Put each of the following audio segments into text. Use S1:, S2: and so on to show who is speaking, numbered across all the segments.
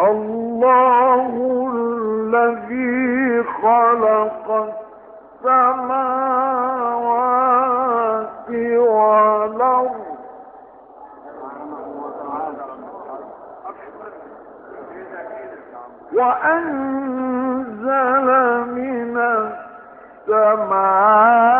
S1: الله الذي خلق السماوات والأرض. وأنزل من السماء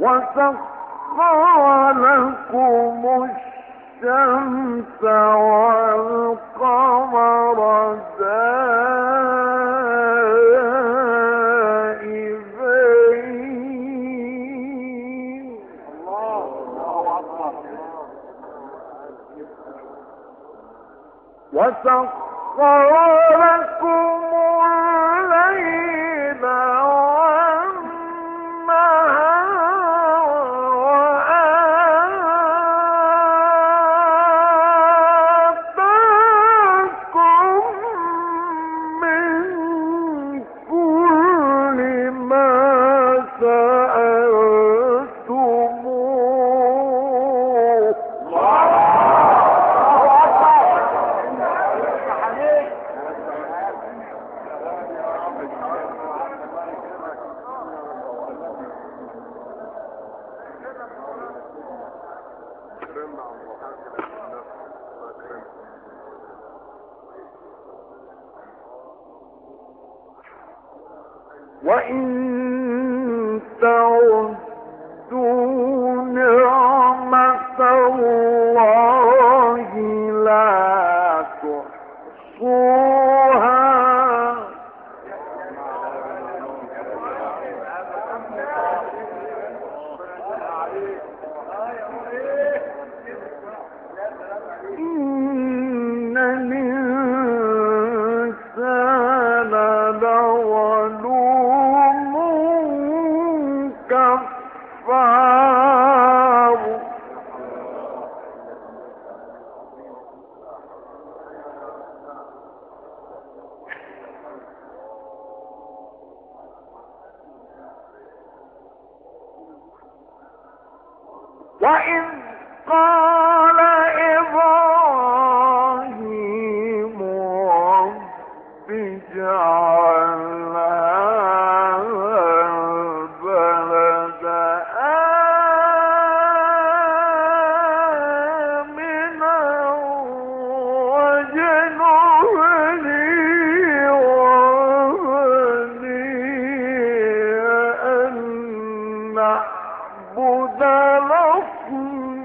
S1: وسخر لكم الشمس والقمر وسخر لكم وإن تعدوا نعمة الله لا تحصوها وإذ قال إبراهيم رب اجعل ربي